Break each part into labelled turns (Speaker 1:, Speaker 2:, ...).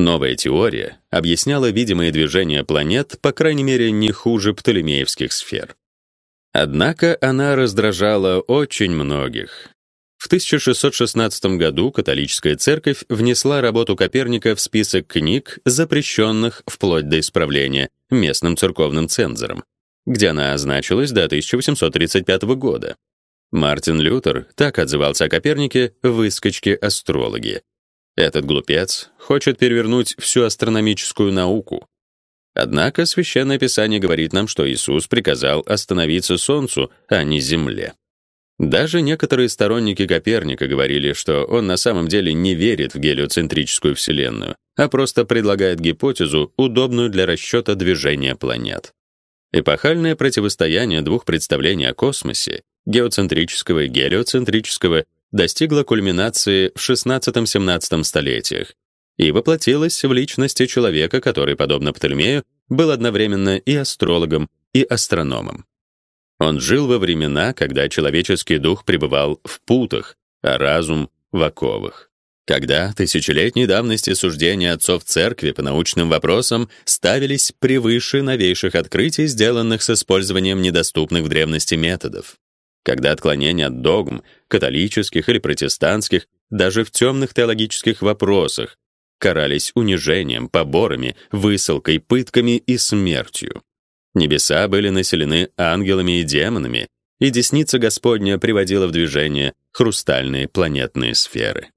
Speaker 1: Новая теория объясняла видимые движения планет, по крайней мере, не хуже птолемеевских сфер. Однако она раздражала очень многих. В 1616 году католическая церковь внесла работу Коперника в список книг, запрещенных вплоть до исправления местным церковным цензором, где она значилась до 1835 года. Мартин Лютер так отзывался о Копернике в выскочке астрологи. Этот глупец хочет перевернуть всю астрономическую науку. Однако священное писание говорит нам, что Иисус приказал остановиться солнцу, а не земле. Даже некоторые сторонники Коперника говорили, что он на самом деле не верит в гелиоцентрическую вселенную, а просто предлагает гипотезу, удобную для расчета движения планет. Эпохальное противостояние двух представлений о космосе, геоцентрического и гелиоцентрического, достигло кульминации в XVI-XVII столетиях и воплотилось в личности человека, который, подобно Птолемею, был одновременно и астрологом, и астрономом. Он жил во времена, когда человеческий дух пребывал в путах, а разум — в оковах. Когда тысячелетней давности суждения отцов церкви по научным вопросам ставились превыше новейших открытий, сделанных с использованием недоступных в древности методов. Когда отклонения от догм, католических или протестантских, даже в темных теологических вопросах, карались унижением, поборами, высылкой, пытками и смертью. Небеса были населены ангелами и демонами, и десница Господня приводила в движение хрустальные планетные сферы.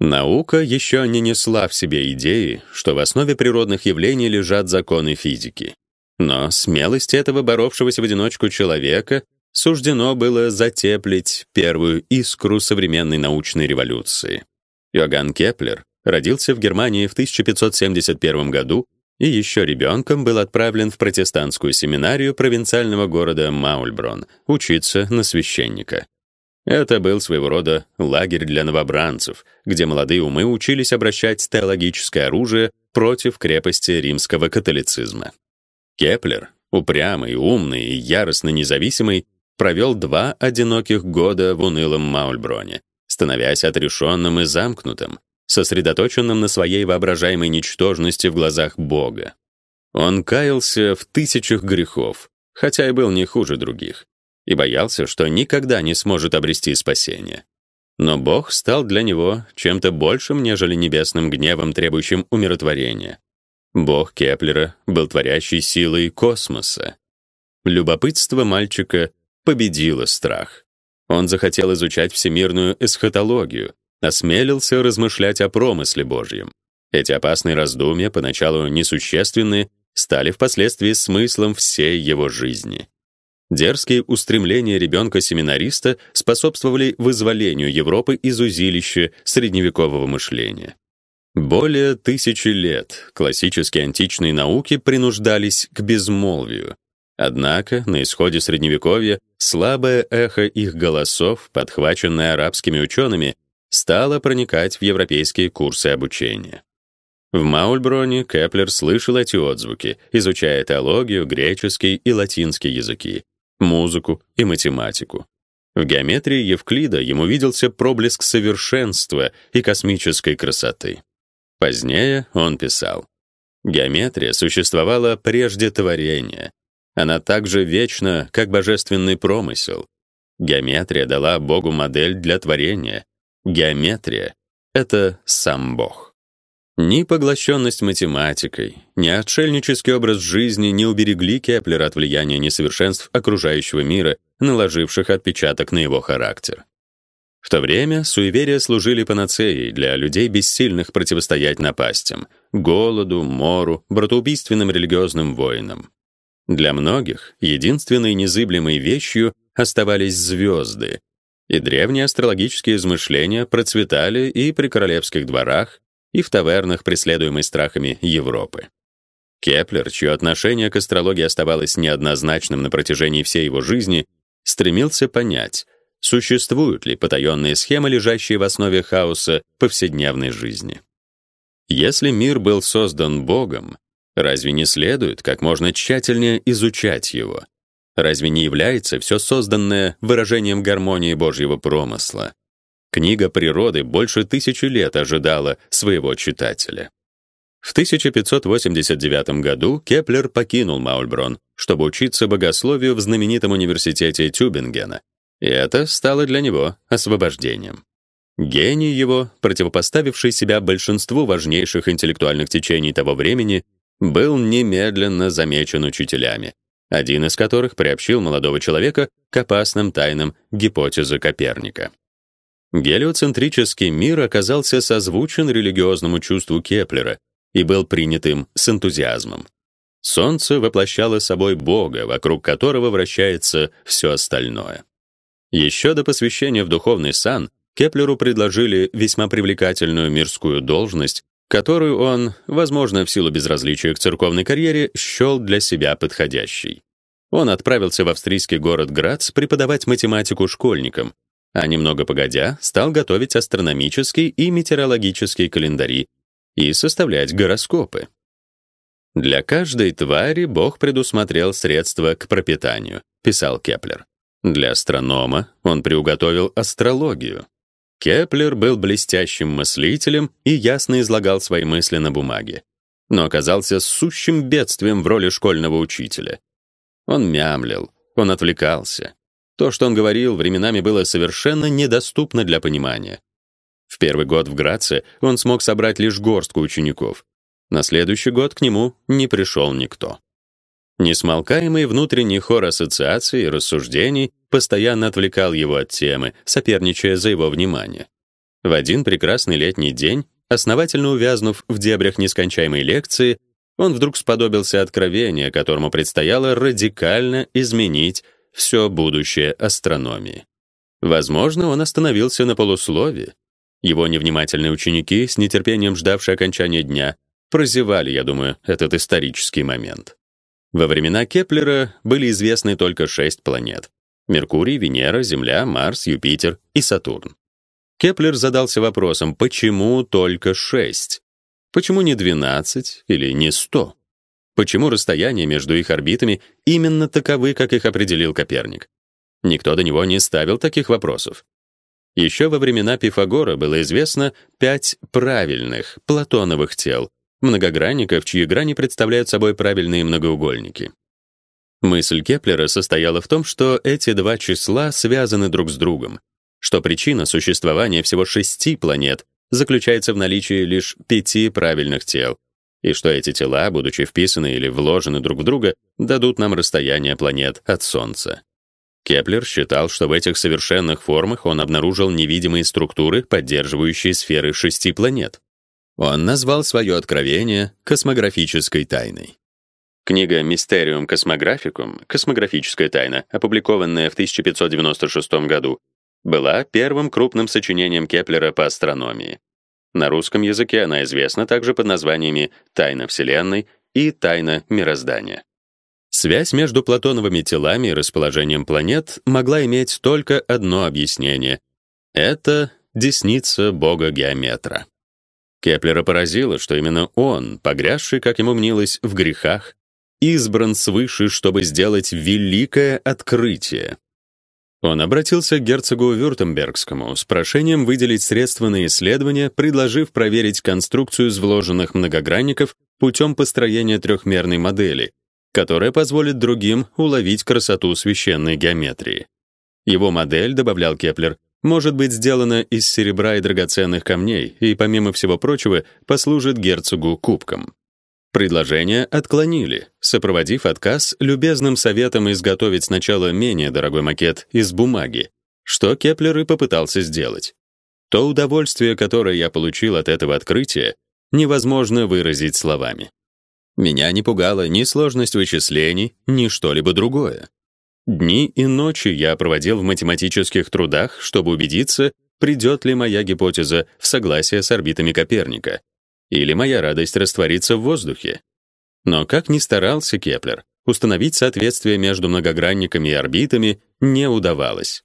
Speaker 1: Наука еще не несла в себе идеи, что в основе природных явлений лежат законы физики. Но смелости этого боровшегося в одиночку человека суждено было затеплить первую искру современной научной революции. Йоганн Кеплер родился в Германии в 1571 году и еще ребенком был отправлен в протестантскую семинарию провинциального города Маульброн учиться на священника. Это был своего рода лагерь для новобранцев, где молодые умы учились обращать теологическое оружие против крепости римского католицизма. Кеплер, упрямый, умный и яростно независимый, провел два одиноких года в унылом Маульброне, становясь отрешенным и замкнутым, сосредоточенным на своей воображаемой ничтожности в глазах Бога. Он каялся в тысячах грехов, хотя и был не хуже других и боялся, что никогда не сможет обрести спасение. Но Бог стал для него чем-то большим, нежели небесным гневом, требующим умиротворения. Бог Кеплера был творящей силой космоса. Любопытство мальчика победило страх. Он захотел изучать всемирную эсхатологию, осмелился размышлять о промысле Божьем. Эти опасные раздумья, поначалу несущественные, стали впоследствии смыслом всей его жизни. Дерзкие устремления ребенка-семинариста способствовали вызволению Европы из узилища средневекового мышления. Более тысячи лет классические античные науки принуждались к безмолвию. Однако на исходе средневековья слабое эхо их голосов, подхваченное арабскими учеными, стало проникать в европейские курсы обучения. В Маульброне Кеплер слышал эти отзвуки, изучая теологию, греческий и латинский языки, музыку и математику. В геометрии Евклида ему виделся проблеск совершенства и космической красоты. Позднее он писал: Геометрия существовала прежде творения. Она так же вечна, как божественный промысел. Геометрия дала Богу модель для творения. Геометрия это сам Бог. Ни поглощенность математикой, ни отшельнический образ жизни не уберегли Кеплера от влияния несовершенств окружающего мира, наложивших отпечаток на его характер. В то время суеверия служили панацеей для людей бессильных противостоять напастям, голоду, мору, братоубийственным религиозным войнам. Для многих единственной незыблемой вещью оставались звезды, и древние астрологические измышления процветали и при королевских дворах, и в тавернах, преследуемой страхами Европы. Кеплер, чье отношение к астрологии оставалось неоднозначным на протяжении всей его жизни, стремился понять, существуют ли потаенные схемы, лежащие в основе хаоса повседневной жизни. Если мир был создан Богом, разве не следует как можно тщательнее изучать его? Разве не является все созданное выражением гармонии Божьего промысла? Книга природы больше тысячи лет ожидала своего читателя. В 1589 году Кеплер покинул Маульброн, чтобы учиться богословию в знаменитом университете Тюбингена, и это стало для него освобождением. Гений его, противопоставивший себя большинству важнейших интеллектуальных течений того времени, был немедленно замечен учителями, один из которых приобщил молодого человека к опасным тайнам гипотезы Коперника. Гелиоцентрический мир оказался созвучен религиозному чувству Кеплера, и был принят им с энтузиазмом. Солнце воплощало собой Бога, вокруг которого вращается все остальное. Еще до посвящения в духовный сан Кеплеру предложили весьма привлекательную мирскую должность, которую он, возможно, в силу безразличия к церковной карьере, счел для себя подходящей. Он отправился в австрийский город Грац преподавать математику школьникам, а немного погодя стал готовить астрономические и метеорологические календари и составлять гороскопы. Для каждой твари Бог предусмотрел средства к пропитанию, писал Кеплер. Для астронома он приуготовил астрологию. Кеплер был блестящим мыслителем и ясно излагал свои мысли на бумаге, но оказался сущим бедствием в роли школьного учителя. Он мямлил, он отвлекался. То, что он говорил, временами было совершенно недоступно для понимания. В первый год в Граце он смог собрать лишь горстку учеников. На следующий год к нему не пришел никто. Несмолкаемый внутренний хор ассоциаций и рассуждений постоянно отвлекал его от темы, соперничая за его внимание. В один прекрасный летний день, основательно увязнув в дебрях нескончаемой лекции, он вдруг сподобился откровения, которому предстояло радикально изменить все будущее астрономии. Возможно, он остановился на полуслове, его невнимательные ученики, с нетерпением ждавшие окончания дня, прозевали, я думаю, этот исторический момент. Во времена Кеплера были известны только шесть планет: Меркурий, Венера, Земля, Марс, Юпитер и Сатурн. Кеплер задался вопросом: почему только шесть? Почему не 12 или не 100? Почему расстояния между их орбитами именно таковы, как их определил Коперник? Никто до него не ставил таких вопросов. Еще во времена Пифагора было известно пять правильных платоновых тел, многогранников, чьи грани представляют собой правильные многоугольники. Мысль Кеплера состояла в том, что эти два числа связаны друг с другом, что причина существования всего шести планет заключается в наличии лишь пяти правильных тел, и что эти тела, будучи вписаны или вложены друг в друга, дадут нам расстояние планет от Солнца. Кеплер считал, что в этих совершенных формах он обнаружил невидимые структуры, поддерживающие сферы шести планет. Он назвал свое откровение космографической тайной. Книга Mysterium Cosmographicum, космографическая тайна, опубликованная в 1596 году, была первым крупным сочинением Кеплера по астрономии. На русском языке она известна также под названиями Тайна Вселенной и Тайна мироздания. Связь между платоновыми телами и расположением планет могла иметь только одно объяснение. Это десница бога-геометра. Кеплера поразило, что именно он, погрязший, как ему мнилось, в грехах, избран свыше, чтобы сделать великое открытие. Он обратился к герцогу Вюртембергскому с прошением выделить средства на исследование, предложив проверить конструкцию из вложенных многогранников путем построения трехмерной модели, которая позволит другим уловить красоту священной геометрии. Его модель, добавлял Кеплер, может быть сделана из серебра и драгоценных камней и, помимо всего прочего, послужит герцогу кубком. Предложение отклонили, сопроводив отказ любезным советом изготовить сначала менее дорогой макет из бумаги, что Кеплер и попытался сделать. То удовольствие, которое я получил от этого открытия, невозможно выразить словами. Меня не пугала ни сложность вычислений, ни что-либо другое. Дни и ночи я проводил в математических трудах, чтобы убедиться, придет ли моя гипотеза в согласие с орбитами Коперника, или моя радость растворится в воздухе. Но как ни старался Кеплер, установить соответствие между многогранниками и орбитами не удавалось.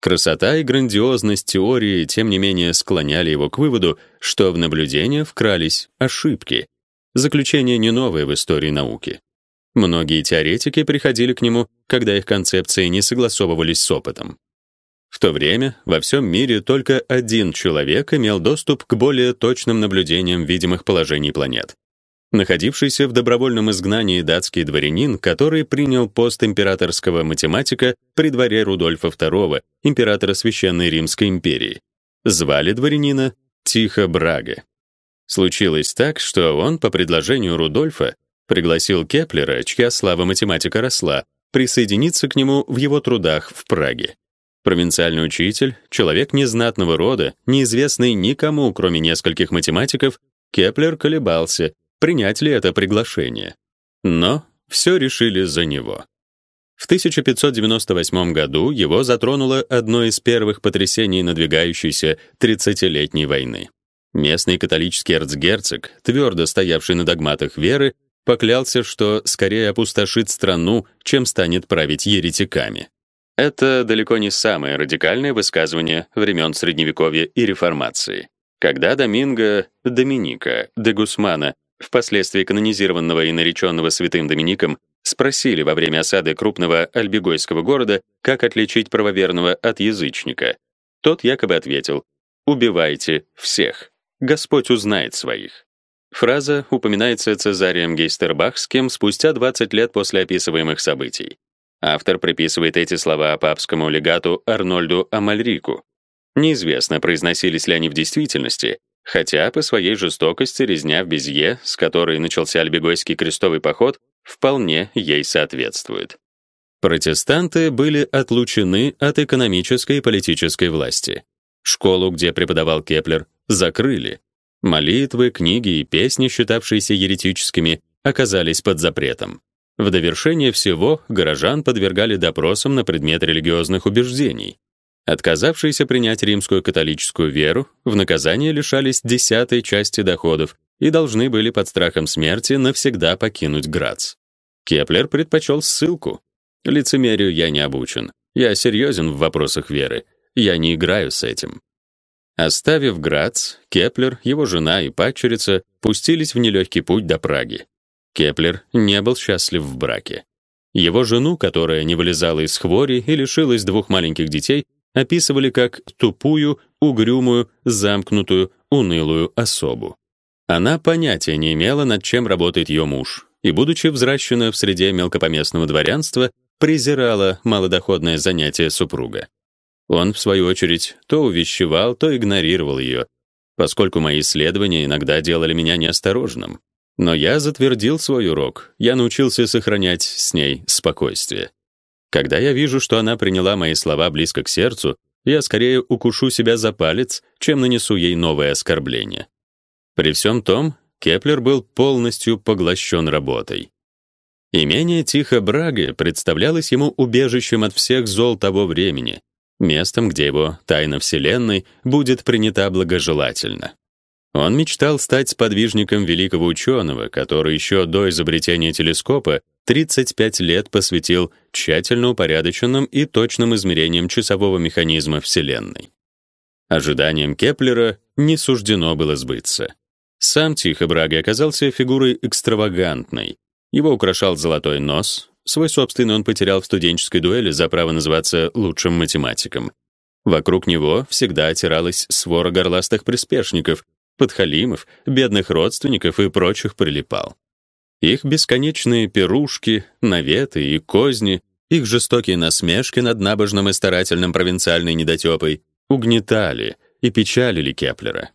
Speaker 1: Красота и грандиозность теории, тем не менее, склоняли его к выводу, что в наблюдения вкрались ошибки, Заключение не новое в истории науки. Многие теоретики приходили к нему, когда их концепции не согласовывались с опытом. В то время во всем мире только один человек имел доступ к более точным наблюдениям видимых положений планет. Находившийся в добровольном изгнании датский дворянин, который принял пост императорского математика при дворе Рудольфа II, императора Священной Римской империи. Звали дворянина Тихо Брага. Случилось так, что он по предложению Рудольфа пригласил Кеплера, чья слава математика росла, присоединиться к нему в его трудах в Праге. Провинциальный учитель, человек незнатного рода, неизвестный никому, кроме нескольких математиков, Кеплер колебался, принять ли это приглашение. Но все решили за него. В 1598 году его затронуло одно из первых потрясений надвигающейся тридцатилетней войны. Местный католический эрцгерцог, твердо стоявший на догматах веры, поклялся, что скорее опустошит страну, чем станет править еретиками. Это далеко не самое радикальное высказывание времен Средневековья и Реформации. Когда Доминго Доминика де Гусмана, впоследствии канонизированного и нареченного святым Домиником, спросили во время осады крупного альбегойского города, как отличить правоверного от язычника, тот якобы ответил: "Убивайте всех. Господь узнает своих". Фраза упоминается Цезарием Гейстербахским спустя 20 лет после описываемых событий. Автор приписывает эти слова папскому легату Арнольду Амальрику. Неизвестно, произносились ли они в действительности, хотя по своей жестокости резня в Безье, с которой начался Альбегойский крестовый поход, вполне ей соответствует. Протестанты были отлучены от экономической и политической власти. Школу, где преподавал Кеплер, закрыли. Молитвы, книги и песни, считавшиеся еретическими, оказались под запретом. В довершение всего горожан подвергали допросам на предмет религиозных убеждений. Отказавшиеся принять римскую католическую веру в наказание лишались десятой части доходов и должны были под страхом смерти навсегда покинуть Грац. Кеплер предпочел ссылку. Лицемерию я не обучен. Я серьезен в вопросах веры. Я не играю с этим. Оставив Грац, Кеплер, его жена и падчерица пустились в нелегкий путь до Праги. Кеплер не был счастлив в браке. Его жену, которая не вылезала из хвори и лишилась двух маленьких детей, описывали как тупую, угрюмую, замкнутую, унылую особу. Она понятия не имела, над чем работает ее муж, и, будучи взращена в среде мелкопоместного дворянства, презирала малодоходное занятие супруга. Он, в свою очередь, то увещевал, то игнорировал ее, поскольку мои исследования иногда делали меня неосторожным. Но я затвердил свой урок. Я научился сохранять с ней спокойствие. Когда я вижу, что она приняла мои слова близко к сердцу, я скорее укушу себя за палец, чем нанесу ей новое оскорбление. При всем том, Кеплер был полностью поглощен работой. Имение Тихо Браге представлялось ему убежищем от всех зол того времени, местом, где его тайна вселенной будет принята благожелательно. Он мечтал стать сподвижником великого ученого, который еще до изобретения телескопа 35 лет посвятил тщательно упорядоченным и точным измерениям часового механизма Вселенной. Ожиданиям Кеплера не суждено было сбыться. Сам Тихо Браги оказался фигурой экстравагантной. Его украшал золотой нос, Свой собственный он потерял в студенческой дуэли за право называться лучшим математиком. Вокруг него всегда отиралась свора горластых приспешников, подхалимов, бедных родственников и прочих прилипал. Их бесконечные пирушки, наветы и козни, их жестокие насмешки над набожным и старательным провинциальной недотёпой угнетали и печалили Кеплера.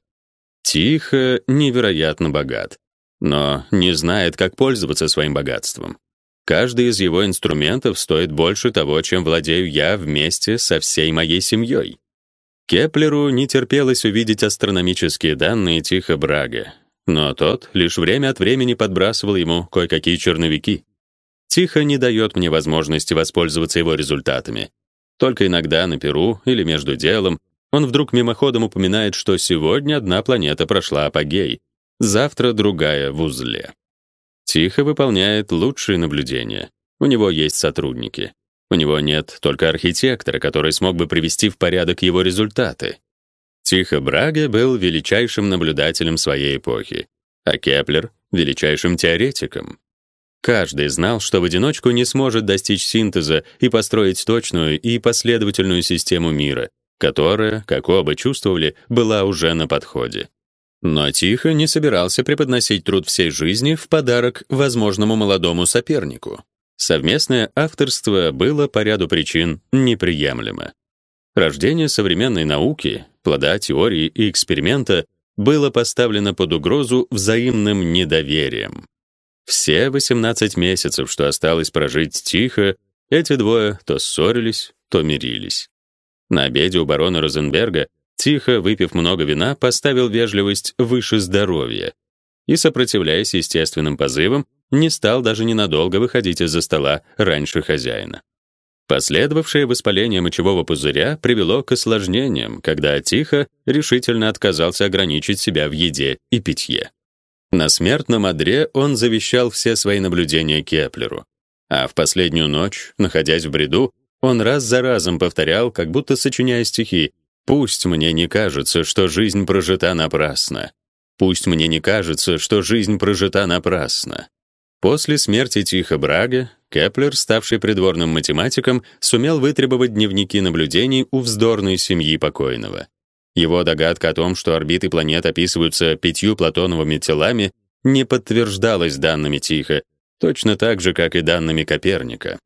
Speaker 1: Тихо, невероятно богат, но не знает, как пользоваться своим богатством. Каждый из его инструментов стоит больше того, чем владею я вместе со всей моей семьей. Кеплеру не терпелось увидеть астрономические данные Тихо Браге, но тот лишь время от времени подбрасывал ему кое-какие черновики. Тихо не дает мне возможности воспользоваться его результатами. Только иногда на Перу или между делом он вдруг мимоходом упоминает, что сегодня одна планета прошла апогей, завтра другая в узле. Тихо выполняет лучшие наблюдения. У него есть сотрудники. У него нет только архитектора, который смог бы привести в порядок его результаты. Тихо Браге был величайшим наблюдателем своей эпохи, а Кеплер — величайшим теоретиком. Каждый знал, что в одиночку не сможет достичь синтеза и построить точную и последовательную систему мира, которая, как оба чувствовали, была уже на подходе. Но Тихо не собирался преподносить труд всей жизни в подарок возможному молодому сопернику. Совместное авторство было по ряду причин неприемлемо. Рождение современной науки, плода теории и эксперимента было поставлено под угрозу взаимным недоверием. Все 18 месяцев, что осталось прожить тихо, эти двое то ссорились, то мирились. На обеде у барона Розенберга, тихо выпив много вина, поставил вежливость выше здоровья и, сопротивляясь естественным позывам, не стал даже ненадолго выходить из-за стола раньше хозяина. Последовавшее воспаление мочевого пузыря привело к осложнениям, когда Тихо решительно отказался ограничить себя в еде и питье. На смертном одре он завещал все свои наблюдения Кеплеру. А в последнюю ночь, находясь в бреду, он раз за разом повторял, как будто сочиняя стихи: "Пусть мне не кажется, что жизнь прожита напрасно. Пусть мне не кажется, что жизнь прожита напрасно". После смерти Тихо Браге Кеплер, ставший придворным математиком, сумел вытребовать дневники наблюдений у вздорной семьи покойного. Его догадка о том, что орбиты планет описываются пятью платоновыми телами, не подтверждалась данными Тихо, точно так же, как и данными Коперника.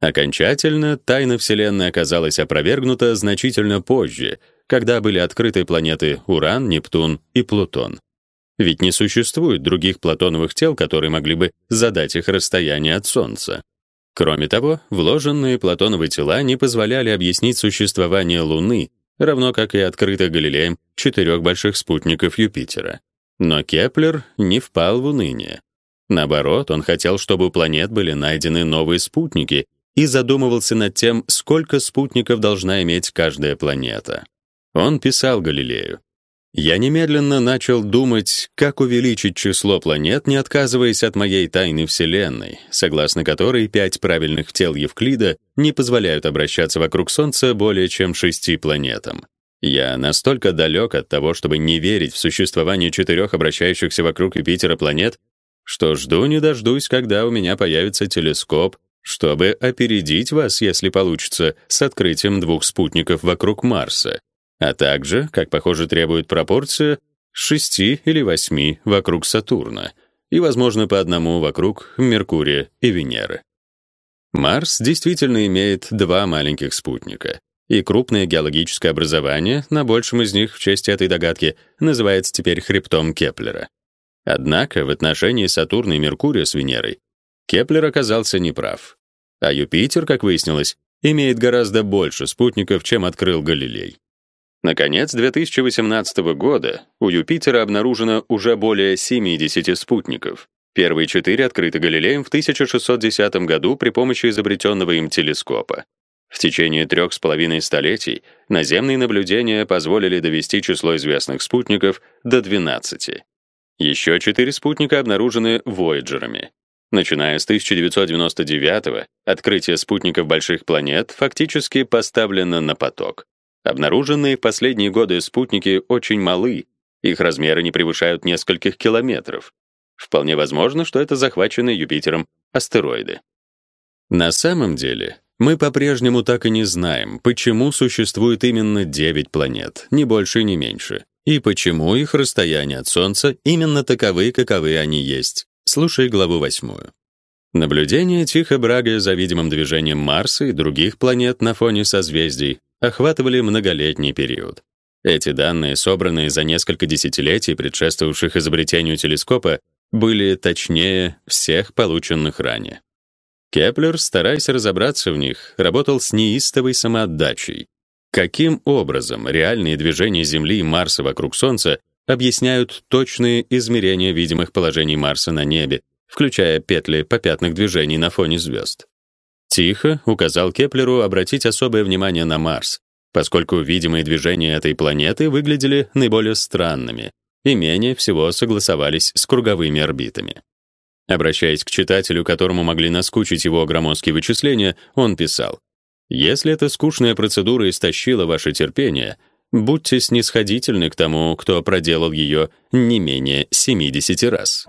Speaker 1: Окончательно тайна Вселенной оказалась опровергнута значительно позже, когда были открыты планеты Уран, Нептун и Плутон. Ведь не существует других платоновых тел, которые могли бы задать их расстояние от Солнца. Кроме того, вложенные платоновые тела не позволяли объяснить существование Луны, равно как и открытых Галилеем четырех больших спутников Юпитера. Но Кеплер не впал в уныние. Наоборот, он хотел, чтобы у планет были найдены новые спутники и задумывался над тем, сколько спутников должна иметь каждая планета. Он писал Галилею: я немедленно начал думать, как увеличить число планет, не отказываясь от моей тайны Вселенной, согласно которой пять правильных тел Евклида не позволяют обращаться вокруг Солнца более чем шести планетам. Я настолько далек от того, чтобы не верить в существование четырех обращающихся вокруг Юпитера планет, что жду не дождусь, когда у меня появится телескоп, чтобы опередить вас, если получится, с открытием двух спутников вокруг Марса а также, как похоже требует пропорция, шести или восьми вокруг Сатурна и, возможно, по одному вокруг Меркурия и Венеры. Марс действительно имеет два маленьких спутника, и крупное геологическое образование на большем из них в честь этой догадки называется теперь хребтом Кеплера. Однако в отношении Сатурна и Меркурия с Венерой Кеплер оказался неправ. А Юпитер, как выяснилось, имеет гораздо больше спутников, чем открыл Галилей. На конец 2018 года у Юпитера обнаружено уже более 70 спутников. Первые четыре открыты Галилеем в 1610 году при помощи изобретенного им телескопа. В течение трех с половиной столетий наземные наблюдения позволили довести число известных спутников до 12. Еще четыре спутника обнаружены Вояджерами. Начиная с 1999 открытие спутников больших планет фактически поставлено на поток. Обнаруженные в последние годы спутники очень малы, их размеры не превышают нескольких километров. Вполне возможно, что это захваченные Юпитером астероиды. На самом деле, мы по-прежнему так и не знаем, почему существует именно 9 планет, ни больше, ни меньше, и почему их расстояние от Солнца именно таковы, каковы они есть. Слушай главу 8. Наблюдение Тихо Брага за видимым движением Марса и других планет на фоне созвездий охватывали многолетний период. Эти данные, собранные за несколько десятилетий предшествовавших изобретению телескопа, были точнее всех полученных ранее. Кеплер, стараясь разобраться в них, работал с неистовой самоотдачей. Каким образом реальные движения Земли и Марса вокруг Солнца объясняют точные измерения видимых положений Марса на небе, включая петли попятных движений на фоне звезд? Тихо указал Кеплеру обратить особое внимание на Марс, поскольку видимые движения этой планеты выглядели наиболее странными и менее всего согласовались с круговыми орбитами. Обращаясь к читателю, которому могли наскучить его громоздкие вычисления, он писал: "Если эта скучная процедура истощила ваше терпение, будьте снисходительны к тому, кто проделал ее не менее 70 раз".